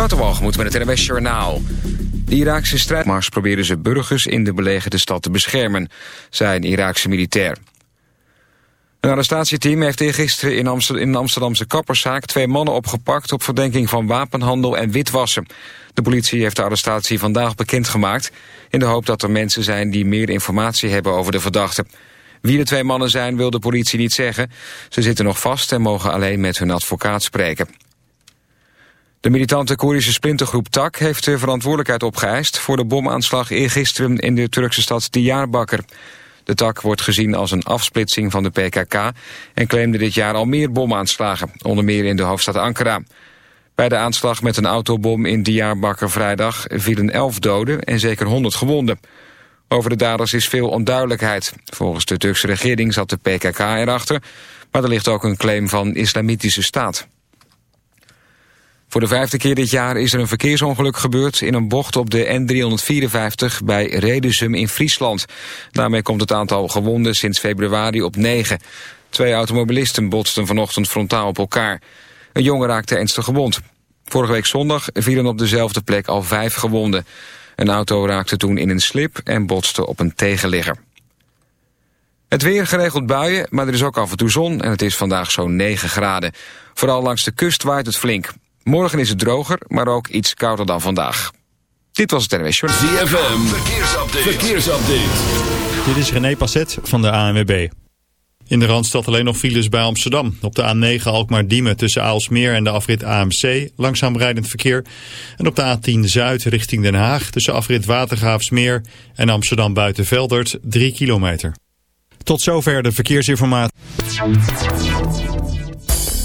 Waterwalgemoed met het NWS Journaal. De Iraakse strijdmars proberen ze burgers in de belegerde stad te beschermen, zei een Iraakse militair. Een arrestatieteam heeft gisteren in, Amsterdam, in de Amsterdamse kapperszaak twee mannen opgepakt op verdenking van wapenhandel en witwassen. De politie heeft de arrestatie vandaag bekendgemaakt in de hoop dat er mensen zijn die meer informatie hebben over de verdachten. Wie de twee mannen zijn wil de politie niet zeggen. Ze zitten nog vast en mogen alleen met hun advocaat spreken. De militante Koerdische splintergroep Tak heeft de verantwoordelijkheid opgeëist... voor de bomaanslag eergisteren in de Turkse stad Diyarbakir. De tak wordt gezien als een afsplitsing van de PKK... en claimde dit jaar al meer bomaanslagen, onder meer in de hoofdstad Ankara. Bij de aanslag met een autobom in Diyarbakir vrijdag vielen elf doden en zeker 100 gewonden. Over de daders is veel onduidelijkheid. Volgens de Turkse regering zat de PKK erachter... maar er ligt ook een claim van islamitische staat. Voor de vijfde keer dit jaar is er een verkeersongeluk gebeurd... in een bocht op de N354 bij Redesum in Friesland. Daarmee komt het aantal gewonden sinds februari op 9. Twee automobilisten botsten vanochtend frontaal op elkaar. Een jongen raakte ernstig gewond. Vorige week zondag vielen op dezelfde plek al vijf gewonden. Een auto raakte toen in een slip en botste op een tegenligger. Het weer geregeld buien, maar er is ook af en toe zon en het is vandaag zo'n 9 graden. Vooral langs de kust waait het flink. Morgen is het droger, maar ook iets kouder dan vandaag. Dit was het NWS Short. ZFM, verkeersupdate. verkeersupdate. Dit is René Passet van de ANWB. In de Randstad alleen nog files bij Amsterdam. Op de A9 Alkmaar-Diemen tussen Aalsmeer en de afrit AMC langzaam rijdend verkeer. En op de A10 Zuid richting Den Haag tussen afrit Watergraafsmeer en Amsterdam Buitenveldert 3 kilometer. Tot zover de verkeersinformatie.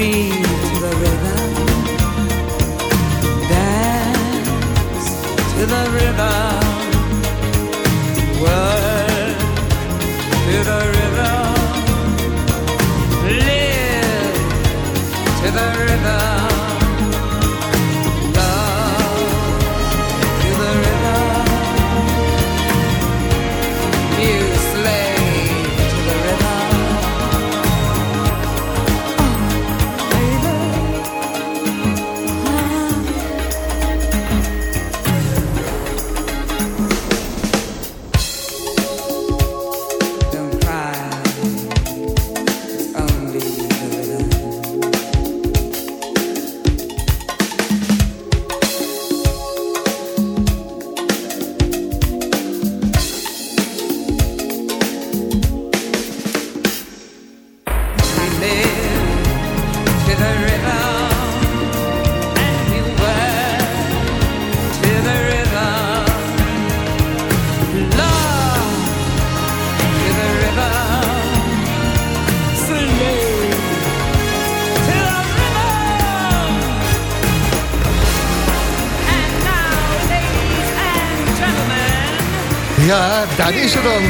be daar is ze dan.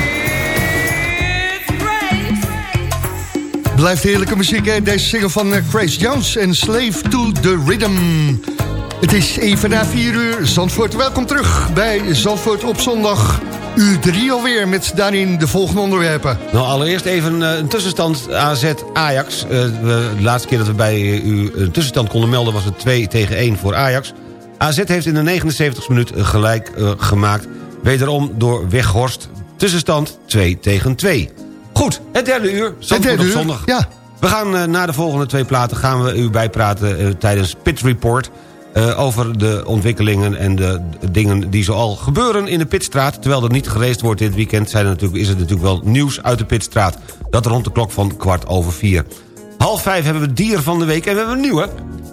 Blijft heerlijke muziek, hè? Deze single van eh, Grace Jones en Slave to the Rhythm. Het is even na 4 uur. Zandvoort, welkom terug bij Zandvoort op zondag. Uur 3 alweer, met daarin de volgende onderwerpen. Nou, allereerst even eh, een tussenstand AZ-Ajax. Eh, de laatste keer dat we bij u een tussenstand konden melden... was het 2 tegen 1 voor Ajax. AZ heeft in de 79e minuut gelijk gemaakt. Wederom door Weghorst. Tussenstand 2 tegen 2. Goed, het derde uur. Het derde uur, zondag. Ja, We gaan eh, na de volgende twee platen gaan we u bijpraten eh, tijdens Pit Report... eh, over de ontwikkelingen en de dingen die zoal gebeuren in de Pitstraat. Terwijl er niet gereisd wordt dit weekend... Zijn er natuurlijk, is het natuurlijk wel nieuws uit de Pitstraat. Dat rond de klok van kwart over vier. Half vijf hebben we dier van de week en we hebben een nieuwe.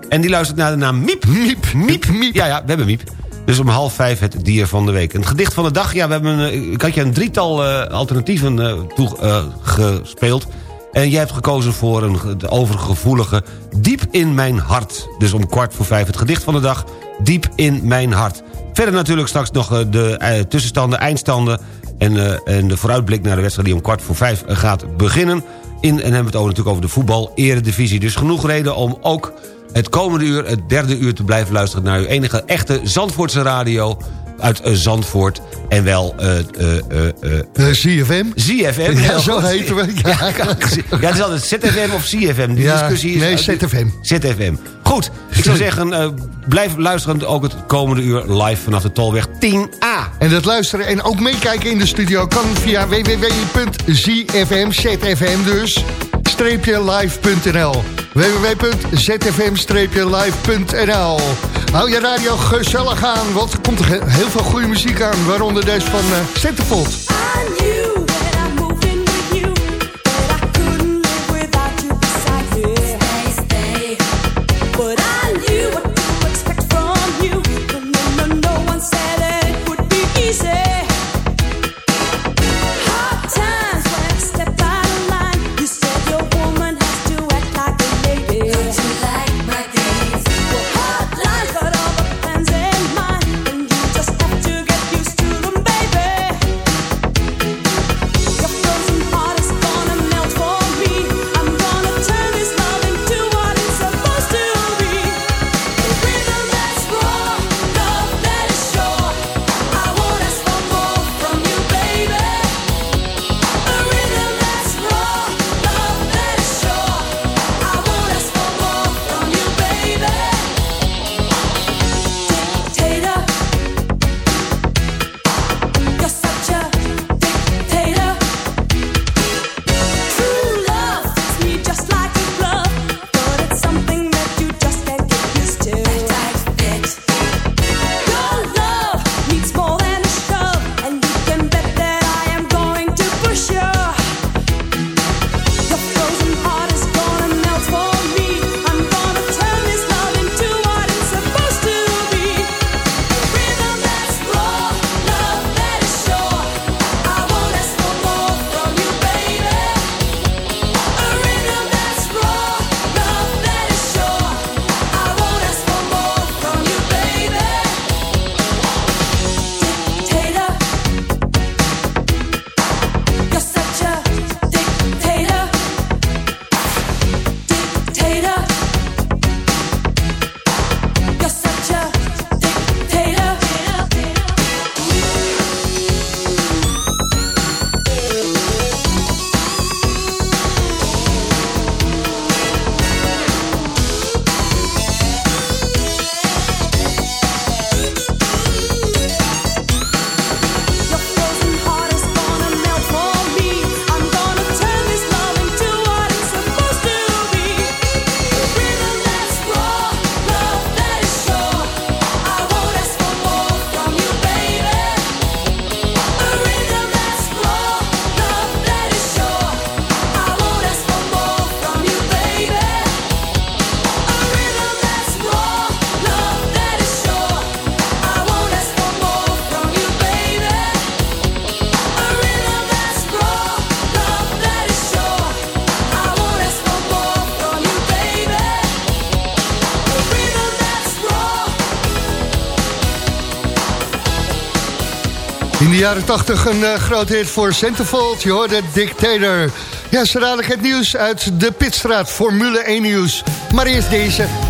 En die luistert naar de naam Miep. Miep, Miep, Miep. Ja, ja, we hebben Miep. Dus om half vijf het dier van de week. Een gedicht van de dag, ja, we hebben een, eh, ik had je een drietal eh, alternatieven eh, toegespeeld. En jij hebt gekozen voor een overgevoelige Diep in mijn hart. Dus om kwart voor vijf het gedicht van de dag. Diep in mijn hart. Verder natuurlijk straks nog de tussenstanden, eindstanden... En, en de vooruitblik naar de wedstrijd die om kwart voor vijf gaat beginnen. In, en hebben we het ook natuurlijk over de voetbal-eredivisie. Dus genoeg reden om ook het komende uur, het derde uur... te blijven luisteren naar uw enige echte Zandvoortse radio uit eh, Zandvoort. En wel de CFM. ZFM. Ja, zo heten we. Ja, ja, het is altijd ZFM of CFM. Die Ja, discussie is... nee, ZFM. ZFM. Goed, ik zou zeggen, eh, blijf luisteren ook het komende uur live vanaf de Tolweg 10A. En dat luisteren en ook meekijken in de studio kan via www.zfm, ZFM dus, streepje live.nl. www.zfm-live.nl Hou je radio gezellig aan, want er komt heel veel goede muziek aan, waaronder deze van uh, Centerfold. De jaren 80 een eh, groot hit voor Centerfold. Je hoorde Dictator. Ja, zo dadelijk het nieuws uit de Pitstraat Formule 1 nieuws. Maar eerst deze.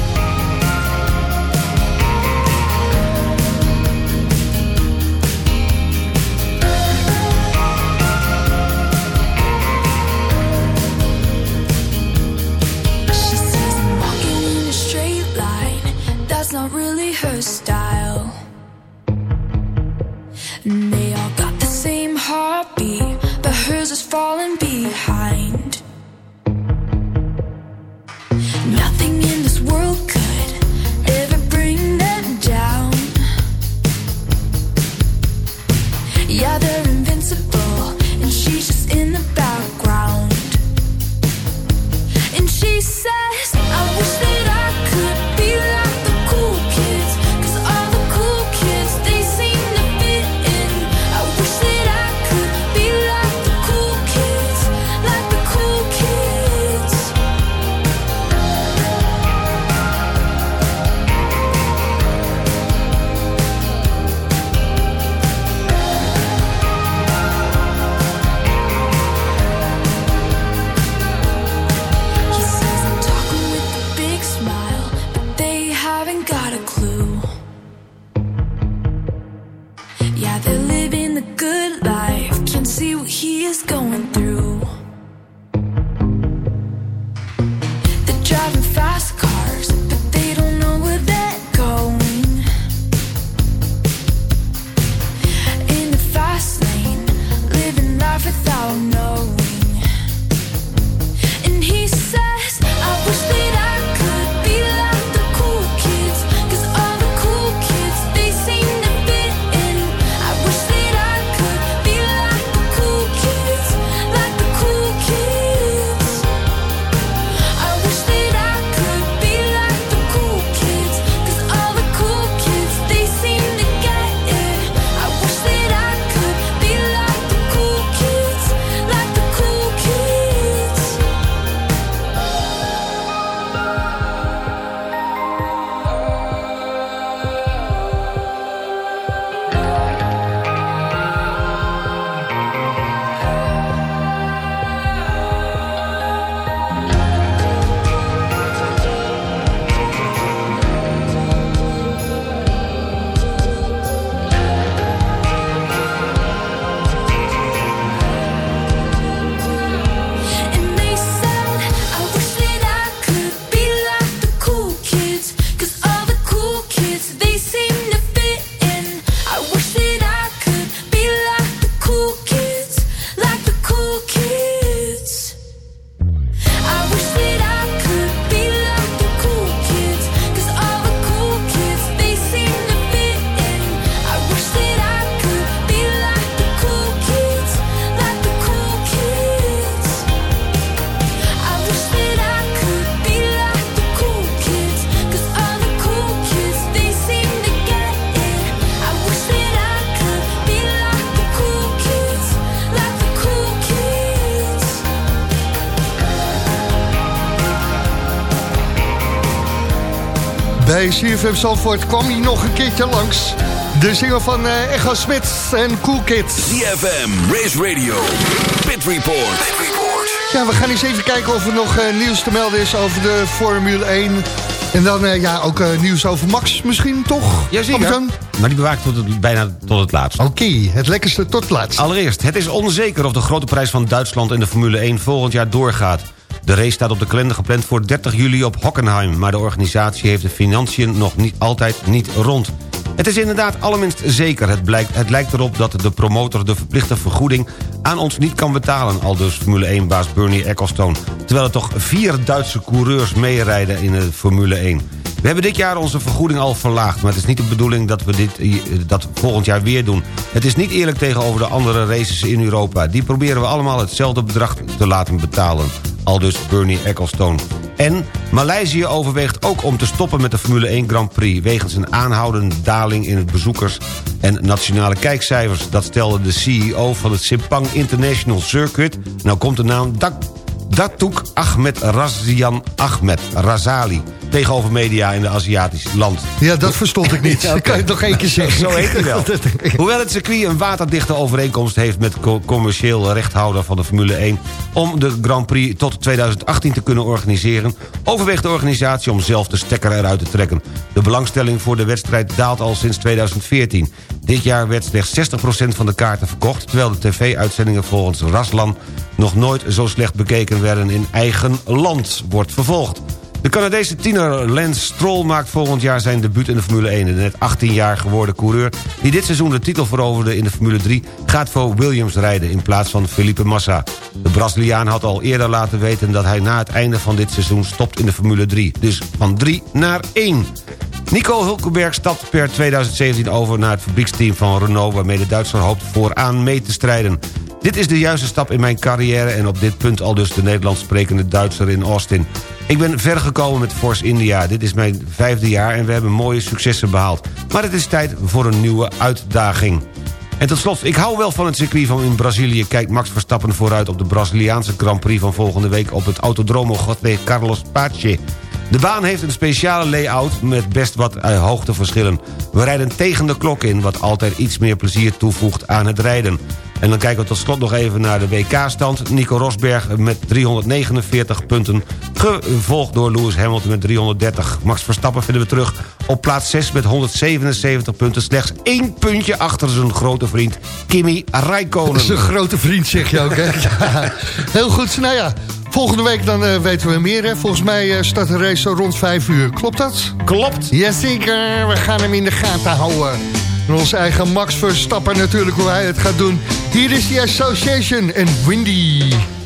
Bij CFM Zandvoort kwam hij nog een keertje langs. De zinger van eh, Echo Smit en Cool Kids. CFM, Race Radio, Pit Report. Pit Report. Ja, we gaan eens even kijken of er nog eh, nieuws te melden is over de Formule 1. En dan eh, ja, ook eh, nieuws over Max misschien, toch? Jazeker. Maar die bewaakt tot het, bijna tot het laatst. Oké, het lekkerste tot laatst. Allereerst, het is onzeker of de grote prijs van Duitsland in de Formule 1 volgend jaar doorgaat. De race staat op de kalender gepland voor 30 juli op Hockenheim... maar de organisatie heeft de financiën nog niet altijd niet rond. Het is inderdaad allerminst zeker. Het, blijkt, het lijkt erop dat de promotor de verplichte vergoeding aan ons niet kan betalen... al dus Formule 1-baas Bernie Ecclestone. Terwijl er toch vier Duitse coureurs meerijden in de Formule 1. We hebben dit jaar onze vergoeding al verlaagd... maar het is niet de bedoeling dat we dit, eh, dat volgend jaar weer doen. Het is niet eerlijk tegenover de andere races in Europa. Die proberen we allemaal hetzelfde bedrag te laten betalen. Aldus Bernie Ecclestone. En Maleisië overweegt ook om te stoppen met de Formule 1 Grand Prix... wegens een aanhoudende daling in het bezoekers- en nationale kijkcijfers. Dat stelde de CEO van het Sepang International Circuit... nou komt de naam Dak Datuk Ahmed Razian Ahmed Razali tegenover media in de Aziatisch land. Ja, dat verstond ik niet. Dat kan je het nog één keer zeggen. Zo heet het wel. Hoewel het circuit een waterdichte overeenkomst heeft... met co- commercieel rechthouder van de Formule 1... om de Grand Prix tot 2018 te kunnen organiseren... overweegt de organisatie om zelf de stekker eruit te trekken. De belangstelling voor de wedstrijd daalt al sinds 2014. Dit jaar werd slechts 60% van de kaarten verkocht... terwijl de tv-uitzendingen volgens Raslan... nog nooit zo slecht bekeken werden in eigen land, wordt vervolgd. De Canadese tiener Lance Stroll maakt volgend jaar zijn debuut in de Formule 1. De net 18 jaar geworden coureur die dit seizoen de titel veroverde in de Formule 3... gaat voor Williams rijden in plaats van Felipe Massa. De Braziliaan had al eerder laten weten dat hij na het einde van dit seizoen stopt in de Formule 3. Dus van 3 naar 1. Nico Hulkenberg stapt per 2017 over naar het fabrieksteam van Renault... waarmee de Duitser hoopt vooraan mee te strijden. Dit is de juiste stap in mijn carrière... en op dit punt al dus de Nederlands sprekende Duitser in Austin. Ik ben ver gekomen met Force India. Dit is mijn vijfde jaar en we hebben mooie successen behaald. Maar het is tijd voor een nieuwe uitdaging. En tot slot, ik hou wel van het circuit van in Brazilië. Kijkt Max Verstappen vooruit op de Braziliaanse Grand Prix van volgende week... op het Autodromo José Carlos Pache. De baan heeft een speciale layout met best wat eh, hoogteverschillen. We rijden tegen de klok in, wat altijd iets meer plezier toevoegt aan het rijden. En dan kijken we tot slot nog even naar de WK-stand. Nico Rosberg met 349 punten. Gevolgd door Lewis Hamilton met 330. Max Verstappen vinden we terug op plaats 6 met 177 punten. Slechts één puntje achter zijn grote vriend Kimi Räikkönen. Een grote vriend, zeg je ook, hè? Ja. Heel goed. Nou ja, volgende week dan eh, weten we meer, hè? Volgens mij eh, start de race zo rond 5 uur. Klopt dat? Klopt. Jazeker, we gaan hem in de gaten houden. En onze eigen Max Verstappen natuurlijk, hoe hij het gaat doen. Hier is die Association en Windy. Everyone knows it's windy.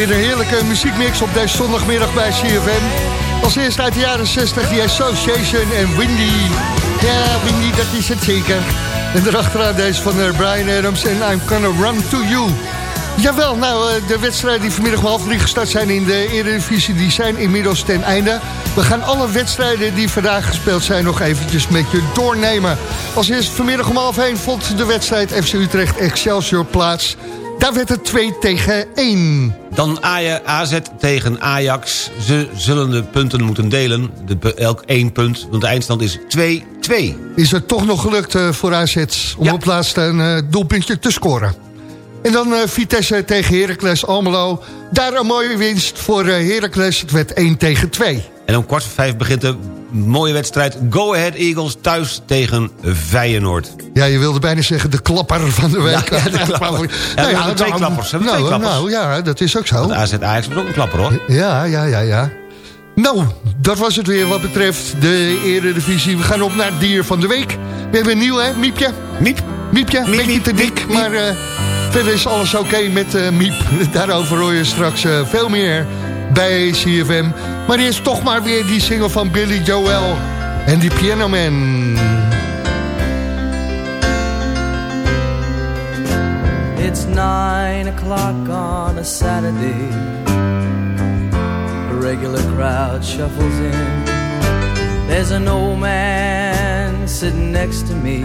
Weer een heerlijke muziekmix op deze zondagmiddag bij CFM. Als eerste uit de jaren 60, The Association en Windy. Ja, Windy, dat is het zeker. En erachteraan deze van eh, Brian Adams en I'm Gonna Run To You. Jawel, nou, eh, de wedstrijden die vanmiddag om half drie gestart zijn in de Eredivisie... die zijn inmiddels ten einde. We gaan alle wedstrijden die vandaag gespeeld zijn nog eventjes met je doornemen. Als eerst vanmiddag om half één vond de wedstrijd FC Utrecht Excelsior plaats. Daar werd het 2 tegen 1. Dan AZ tegen Ajax. Ze zullen de punten moeten delen. De, elk één punt, want de eindstand is 2-2. Is het toch nog gelukt eh, voor AZ om Ja. op laatste een eh, doelpuntje te scoren. En dan eh, Vitesse tegen Heracles Almelo. Daar een mooie winst voor eh, Heracles. Het werd 1 tegen 2. En om kwart voor vijf begint de mooie wedstrijd... Go Ahead Eagles thuis tegen Feyenoord. Ja, je wilde bijna zeggen de klapper van de week. Ja, ja, de klapper. Ja, we hebben twee klappers, Nou, twee klappers. nou, ja, dat is ook zo. Want AZ Ajax was ook een klapper, hoor. Ja, ja, ja, ja. Nou, dat was het weer wat betreft de Eredivisie. We gaan op naar het dier van de week. We hebben een nieuw, hè, Miepje? Miep. Miepje, Miep, beetje te dik, maar eh, verder is alles oké met eh, Miep. Daarover hoor je straks eh, veel meer bij CFM. Maar eerst toch maar weer die single van Billy Joel en die Piano Man. It's nine o'clock on a Saturday. A regular crowd shuffles in. There's an old man sitting next to me,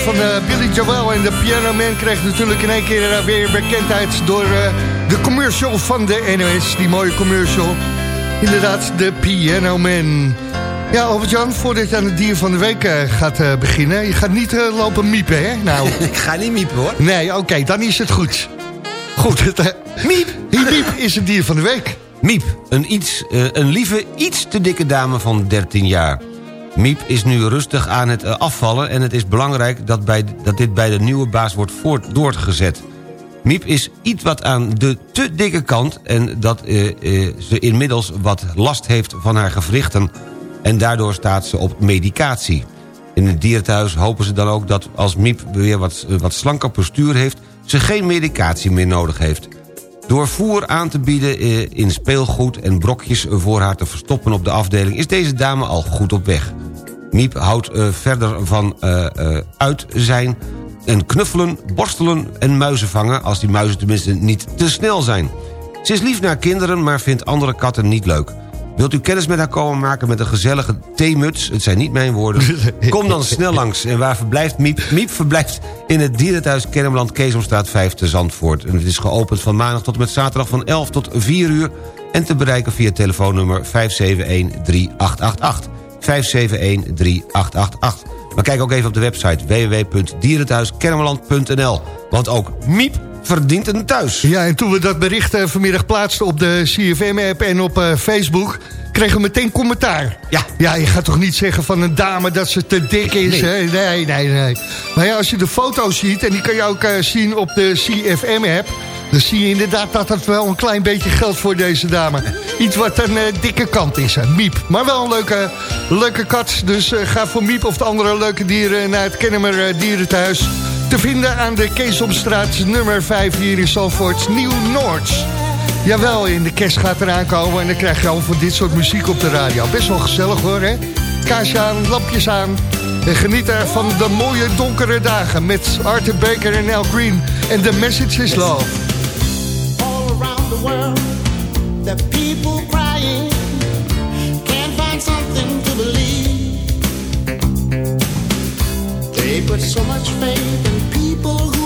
Van eh, Billy Joel en de Piano Man kreeg natuurlijk in één keer eh, weer bekendheid door eh, de commercial van de NOS. Die mooie commercial. Inderdaad, de Piano Man. Ja, Albert-Jan, voordat je aan het dier van de week eh, gaat eh, beginnen... je gaat niet eh, lopen miepen, hè? Nou, Ik ga niet miepen hoor. nee, oké, dan is het goed. Goed, het, eh, Miep. Miep is het dier van de week. Miep, een, iets, eh, een lieve, iets te dikke dame van 13 jaar. Miep is nu rustig aan het eh, afvallen... en het is belangrijk dat, bij, dat dit bij de nieuwe baas wordt voort, doorgezet. Miep is iets wat aan de te dikke kant... en dat eh, eh, ze inmiddels wat last heeft van haar gewrichten... en daardoor staat ze op medicatie. In het dierenthuis hopen ze dan ook dat als Miep weer wat, wat slanker postuur heeft... ze geen medicatie meer nodig heeft. Door voer aan te bieden in speelgoed en brokjes voor haar te verstoppen op de afdeling... is deze dame al goed op weg. Miep houdt eh, verder van eh, eh, uit zijn en knuffelen, borstelen en muizen vangen... als die muizen tenminste niet te snel zijn. Ze is lief naar kinderen, maar vindt andere katten niet leuk. Wilt u kennis met haar komen maken met een gezellige theemuts? Het zijn niet mijn woorden. Kom dan snel langs. En waar verblijft Miep? Miep verblijft in het dierenthuis Kennemerland Keesomstraat 5 te Zandvoort. En het is geopend van maandag tot en met zaterdag van 11 tot 4 uur... en te bereiken via telefoonnummer 571-3888. 571-3888. Maar kijk ook even op de website www.dierenthuiskennemerland.nl. Want ook Miep verdient een thuis. Ja, en toen we dat bericht eh, vanmiddag plaatsten op de CFM-app en op eh, Facebook... kregen we meteen commentaar. Ja. Ja, je gaat toch niet zeggen van een dame dat ze te dik is, Nee. hè? Nee, nee, nee. Maar ja, als je de foto's ziet, en die kan je ook eh, zien op de CFM-app... dan zie je inderdaad dat dat wel een klein beetje geldt voor deze dame. Iets wat een eh, dikke kant is, hè? Miep. Maar wel een leuke, leuke kat, dus eh, ga voor Miep of de andere leuke dieren... naar het Kennemer Dierenthuis... te vinden aan de Keesomstraat nummer 5 hier in Zalvoort, Nieuw-Noord. Jawel, in de kerst gaat eraan komen en dan krijg je al van dit soort muziek op de radio. Best wel gezellig hoor, hè? Kaarsje aan, lampjes aan. En geniet er van de mooie donkere dagen met Arthur Baker en Al Green. En The Message is Love. all around the world. The people crying can't find something to believe. They put so much faith in people who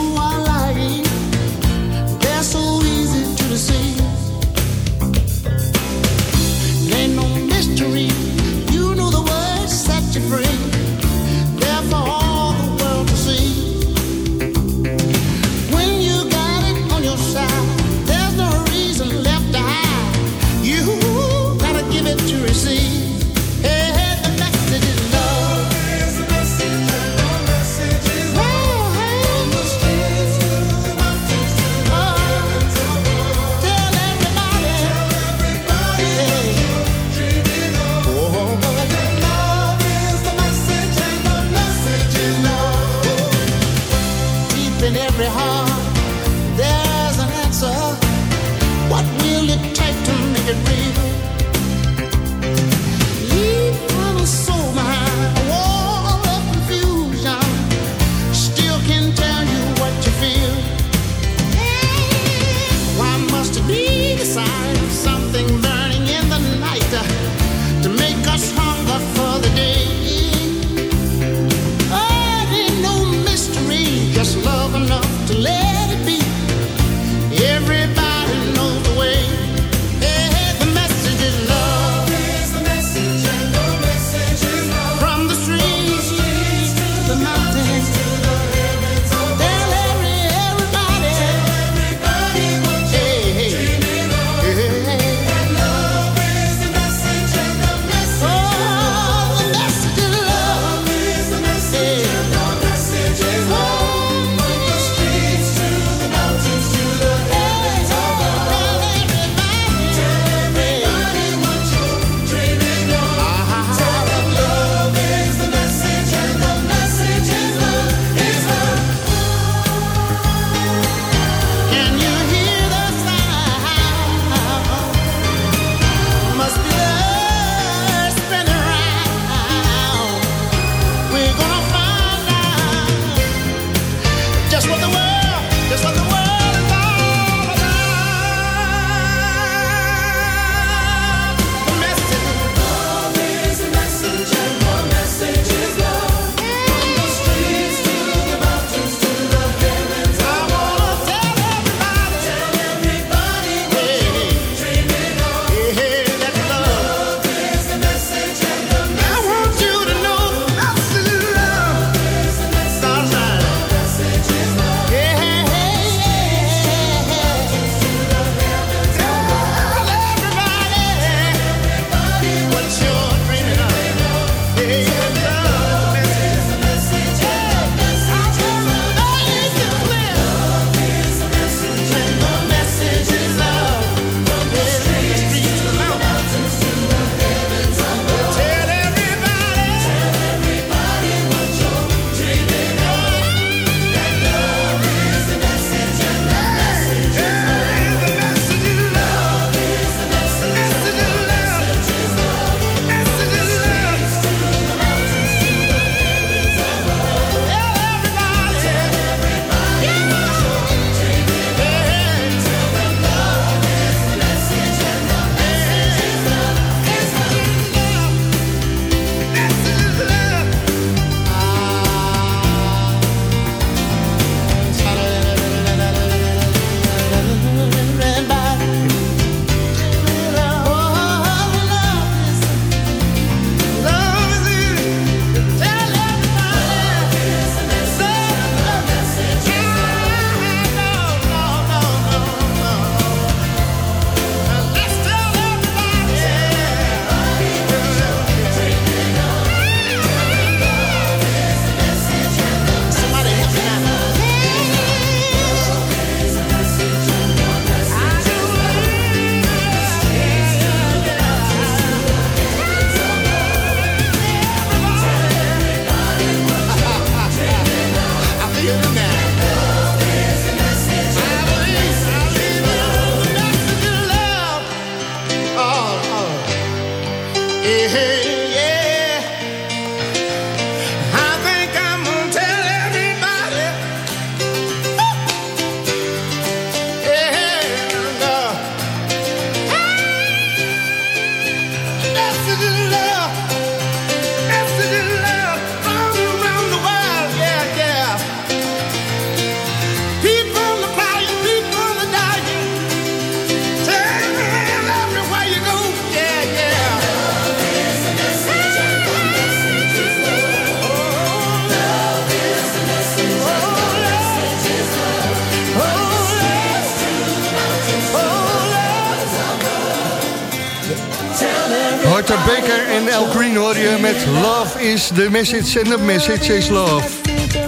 is the message and the message is love.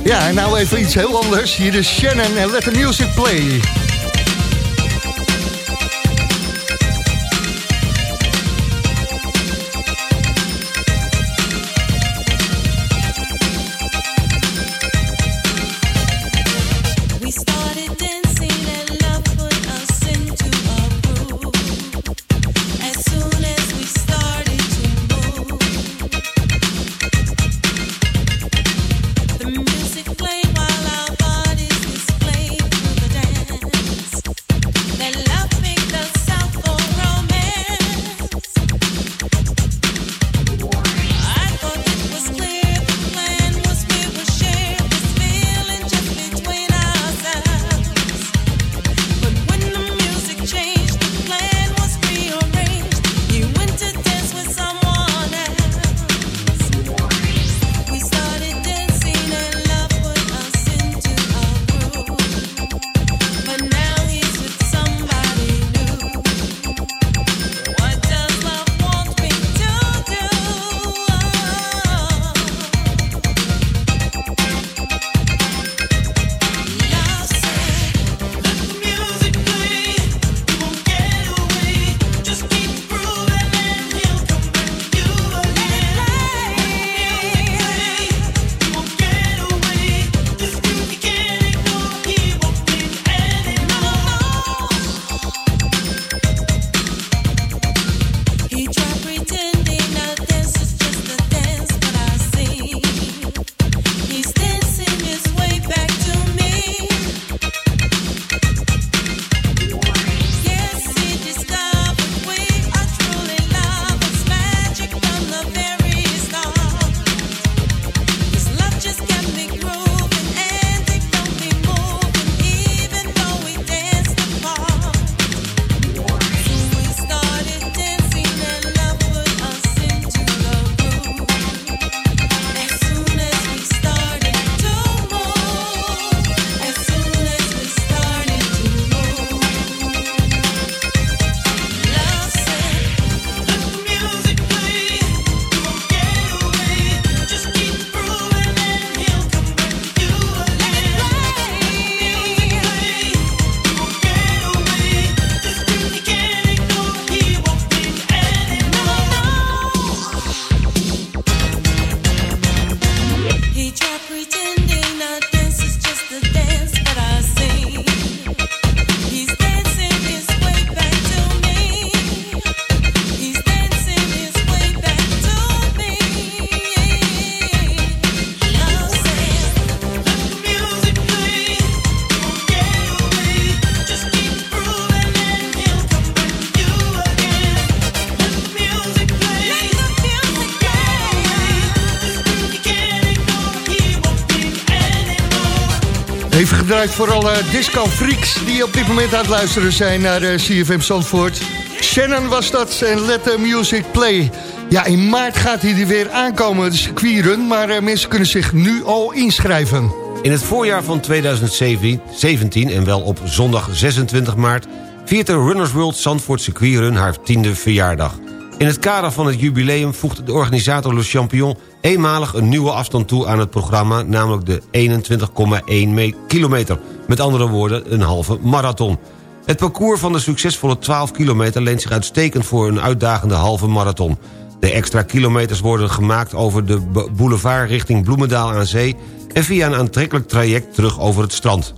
Ja, en nou even iets heel anders. Hier is Shannon en let the music play. Gedraaid voor alle disco-freaks die op dit moment aan het luisteren zijn naar eh, CFM Zandvoort. Shannon was dat en Let the Music Play. Ja, in maart gaat hij er weer aankomen, de circuitrun, maar eh, mensen kunnen zich nu al inschrijven. In het voorjaar van 2017 en wel op zondag 26 maart... viert de Runners World Zandvoort Circuitrun haar tiende verjaardag. In het kader van het jubileum voegt de organisator Le Champion... eenmalig een nieuwe afstand toe aan het programma... namelijk de 21,1 me- kilometer. Met andere woorden, een halve marathon. Het parcours van de succesvolle 12 kilometer... leent zich uitstekend voor een uitdagende halve marathon. De extra kilometers worden gemaakt over de boulevard richting Bloemendaal aan zee... en via een aantrekkelijk traject terug over het strand.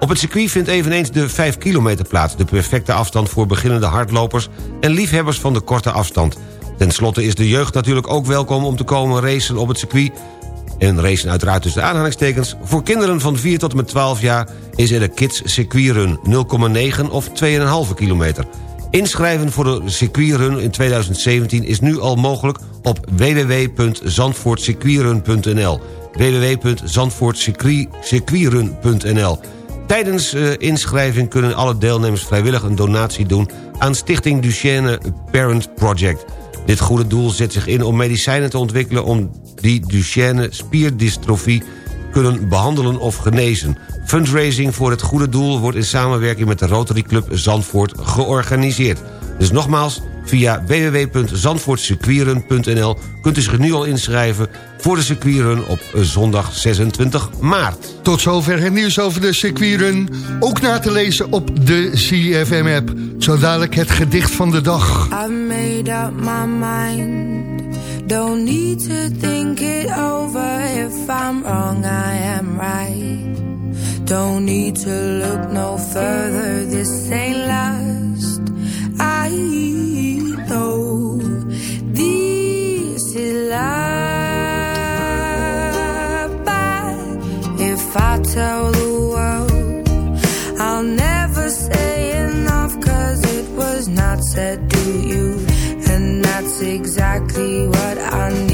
Op het circuit vindt eveneens de 5 kilometer plaats... de perfecte afstand voor beginnende hardlopers... en liefhebbers van de korte afstand. Ten slotte is de jeugd natuurlijk ook welkom om te komen racen op het circuit... en racen uiteraard tussen de aanhalingstekens... voor kinderen van 4 tot en met 12 jaar is er de Kids Circuitrun 0,9 of 2,5 kilometer. Inschrijven voor de circuitrun in 2017 is nu al mogelijk op www.zandvoortcircuitrun.nl www.zandvoortcircuitrun.nl Tijdens eh, inschrijving kunnen alle deelnemers vrijwillig een donatie doen... aan Stichting Duchenne Parent Project. Dit goede doel zet zich in om medicijnen te ontwikkelen... om die Duchenne spierdystrofie kunnen behandelen of genezen. Fundraising voor het goede doel wordt in samenwerking met de Rotary Club Zandvoort georganiseerd. Dus nogmaals, Via www.zandvoortcircuitrun.nl kunt u zich nu al inschrijven... voor de circuitrun op zondag 26 maart. Tot zover het nieuws over de circuitrun. Ook na te lezen op de CFM-app. Zo dadelijk het gedicht van de dag. I've made up my mind. Don't need to think it over. If I'm wrong, I am right. Don't need to look no further. This ain't last. I if I tell the world, I'll never say enough. Cause it was not said to you. And that's exactly what I need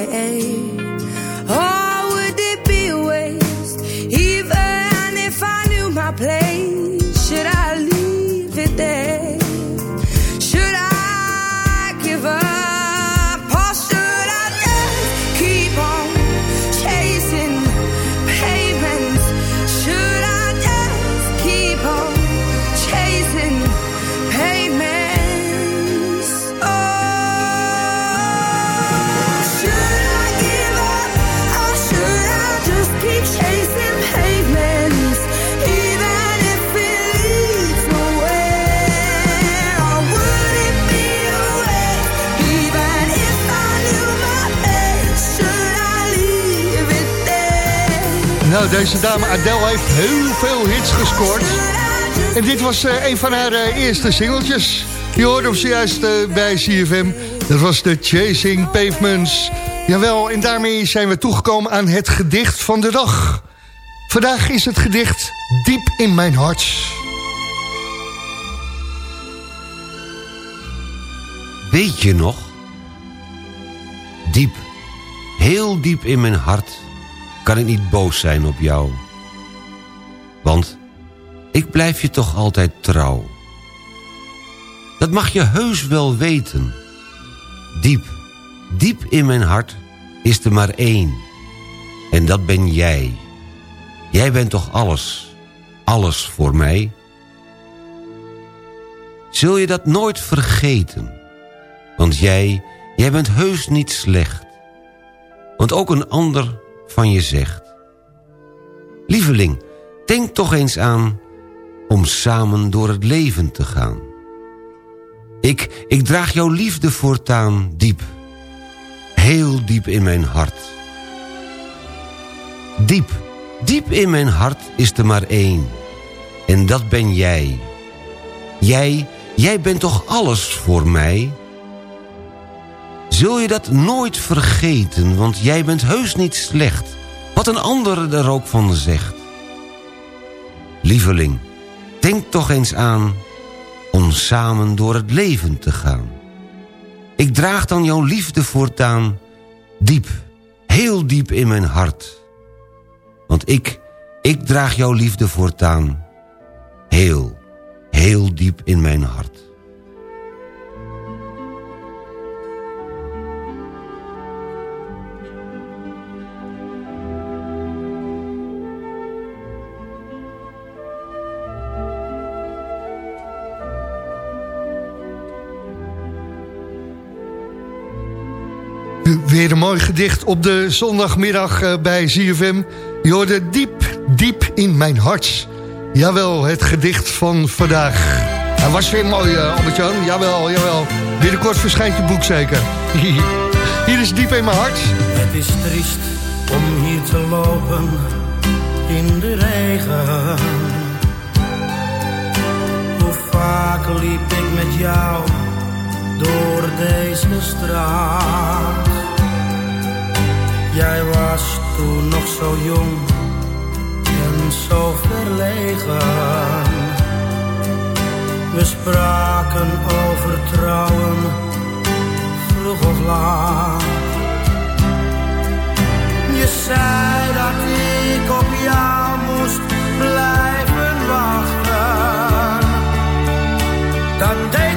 Nou, deze dame Adele heeft heel veel hits gescoord. En dit was eh, een van haar eh, eerste singeltjes. Je hoorde hem zojuist eh, bij CFM. Dat was de Chasing Pavements. Jawel, en daarmee zijn we toegekomen aan het gedicht van de dag. Vandaag is het gedicht Diep in mijn hart. Weet je nog? Diep, heel diep in mijn hart... kan ik niet boos zijn op jou. Want ik blijf je toch altijd trouw. Dat mag je heus wel weten. Diep, diep in mijn hart is er maar één. En dat ben jij. Jij bent toch alles, alles voor mij? Zul je dat nooit vergeten? Want jij, jij bent heus niet slecht. Want ook een ander van je zegt. Lieveling, denk toch eens aan om samen door het leven te gaan. Ik, ik draag jouw liefde voortaan diep. Heel diep in mijn hart. Diep, diep in mijn hart is er maar één. En dat ben jij. Jij, jij bent toch alles voor mij? Zul je dat nooit vergeten, want jij bent heus niet slecht. Wat een ander er ook van zegt. Lieveling, denk toch eens aan om samen door het leven te gaan. Ik draag dan jouw liefde voortaan diep, heel diep in mijn hart. Want ik, ik draag jouw liefde voortaan heel, heel diep in mijn hart. Weer een mooi gedicht op de zondagmiddag eh, bij ZFM. Je hoorde diep, diep in mijn hart. Jawel, het gedicht van vandaag. Hij was weer mooi, eh, Albert-Jan. Jawel, jawel. Binnenkort verschijnt je boek zeker. Hier is diep in mijn hart. Het is triest om hier te lopen in de regen. Hoe vaak liep ik met jou door deze straat. Jij was toen nog zo jong en zo verlegen. We spraken over trouwen, vroeg of laat. Je zei dat ik op jou moest blijven wachten. Dat deed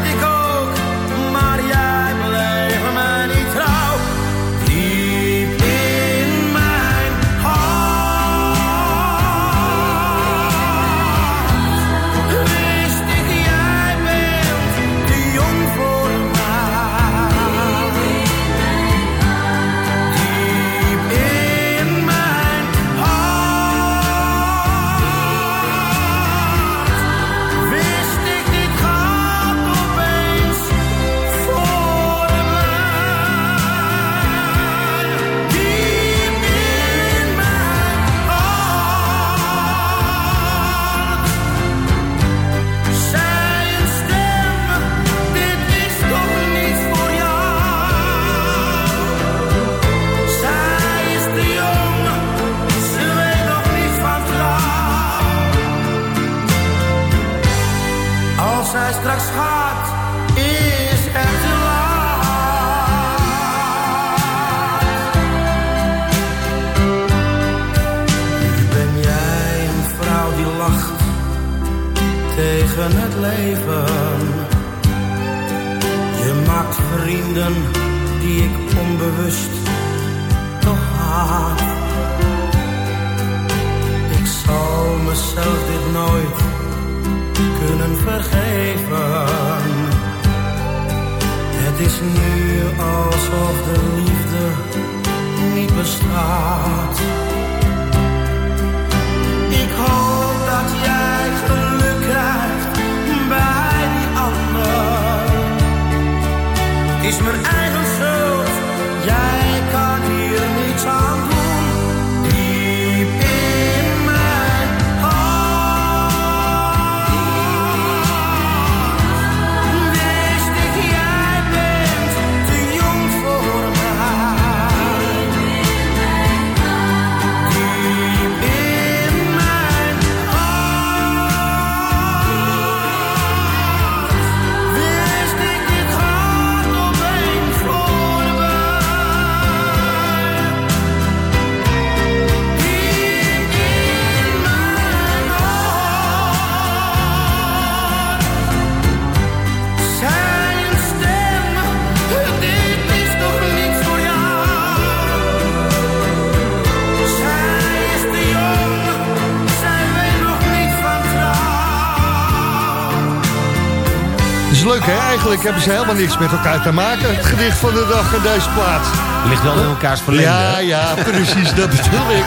leuk, hè? Eigenlijk hebben ze helemaal niks met elkaar te maken. Het gedicht van de dag en deze plaats. Ligt wel in elkaars verlengde. Ja, ja, precies, dat bedoel ik.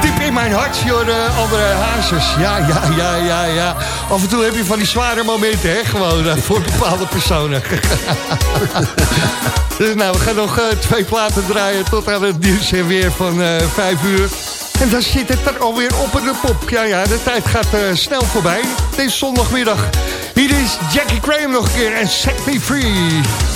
Diep in mijn hart, joh, de andere hazes. Ja, ja, ja, ja, ja. Af en toe heb je van die zware momenten, hè, gewoon, eh, voor bepaalde personen. dus nou, we gaan nog eh, twee platen draaien tot aan het nieuws en weer van eh vijf uur. En dan zit het er alweer op in de pop. Ja, ja, de tijd gaat eh, snel voorbij. Deze zondagmiddag. Hier is Jackie Graham nog een keer en Set Me Free.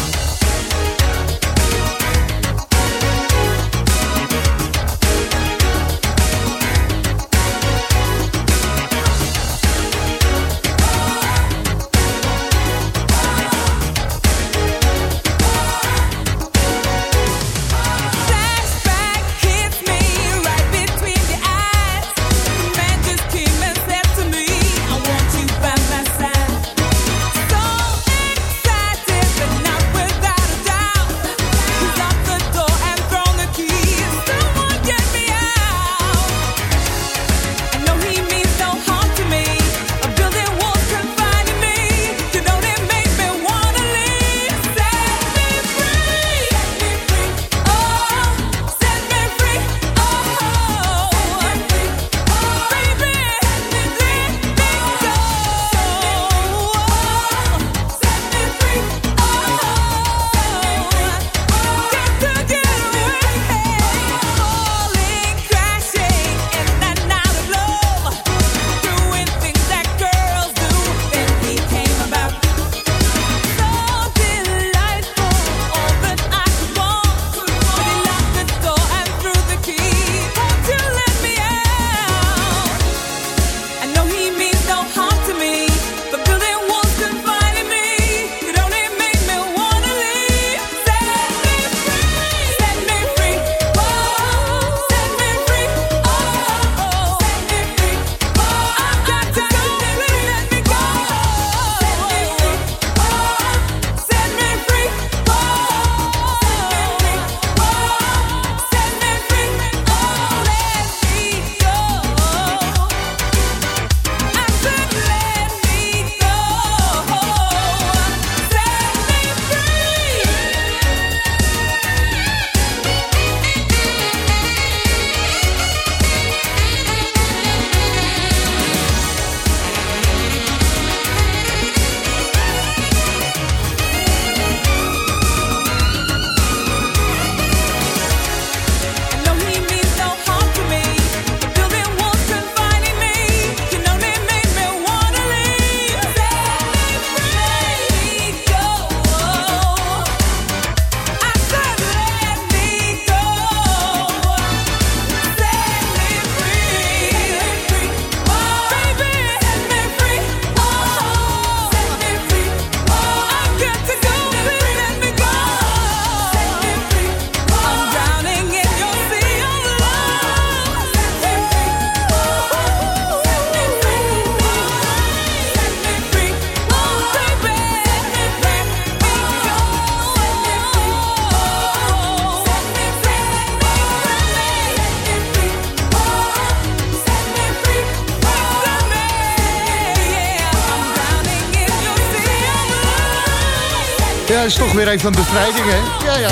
Weer even een bevrijding, hè? Ja, ja.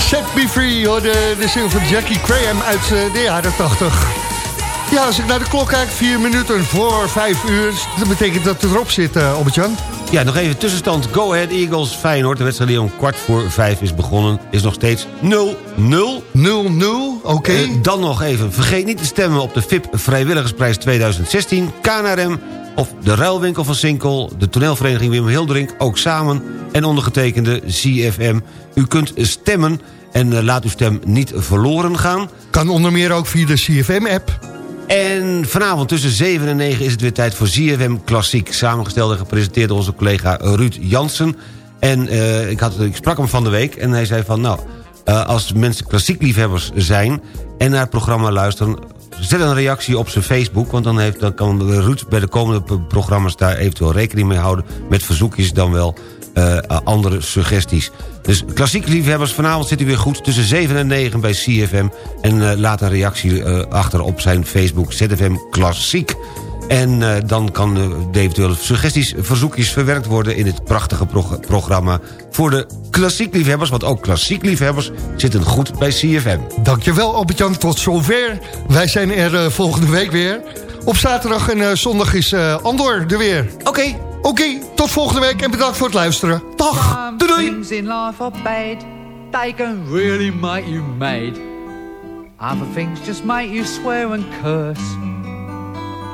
Set Me Free, hoor, de, de single van Jackie Graham uit eh, de jaren 80. Ja, als ik naar de klok kijk, vier minuten voor vijf uur... dat betekent dat het erop zit, eh Albert-Jan. Ja, nog even tussenstand. Go Ahead Eagles Feyenoord. De wedstrijd die om kwart voor vijf is begonnen... is nog steeds 0-0. 0-0, oké. Eh, dan nog even. Vergeet niet te stemmen op de VIP Vrijwilligersprijs 2016. KNRM of de Ruilwinkel van Sinkel. De toneelvereniging Wim Hildering. Ook samen. En ondergetekende CFM. U kunt stemmen en eh, laat uw stem niet verloren gaan. Kan onder meer ook via de CFM-app. En vanavond tussen 7 en 9 is het weer tijd voor ZFM Klassiek. Samengesteld en gepresenteerd door onze collega Ruud Jansen. En eh, ik, had, ik sprak hem van de week en hij zei van... nou, eh, als mensen klassiekliefhebbers zijn en naar het programma luisteren... zet een reactie op zijn Facebook... want dan, heeft, dan kan Ruud bij de komende programma's daar eventueel rekening mee houden... met verzoekjes dan wel eh, andere suggesties. Dus klassiek liefhebbers, vanavond zit u weer goed tussen 7 en 9 bij CFM. En eh, laat een reactie eh, achter op zijn Facebook ZFM Klassiek. En eh, dan kan eh, de eventuele suggesties, verzoekjes verwerkt worden... in het prachtige prog- programma voor de klassiek liefhebbers. Want ook klassiek liefhebbers zitten goed bij CFM. Dankjewel Albert-Jan, tot zover. Wij zijn er eh, volgende week weer. Op zaterdag en eh, zondag is eh, Andor er weer. Oké. Oké, tot volgende week en bedankt voor het luisteren. Dag, doei doei. things in life are bad. They can really make you mad. Other things just make you swear and curse.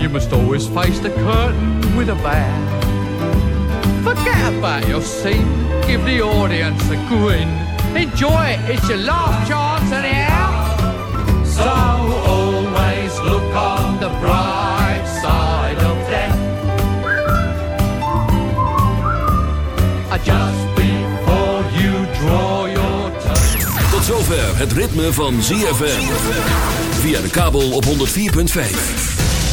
You must always face the curtain with a bow. Forget about your scene, give the audience a grin. Enjoy it, it's your last chance anyhow. So always look on the bright side of death. Uh, Just before you draw your turn. Tot zover het ritme van ZFM. Via de kabel op 104.5.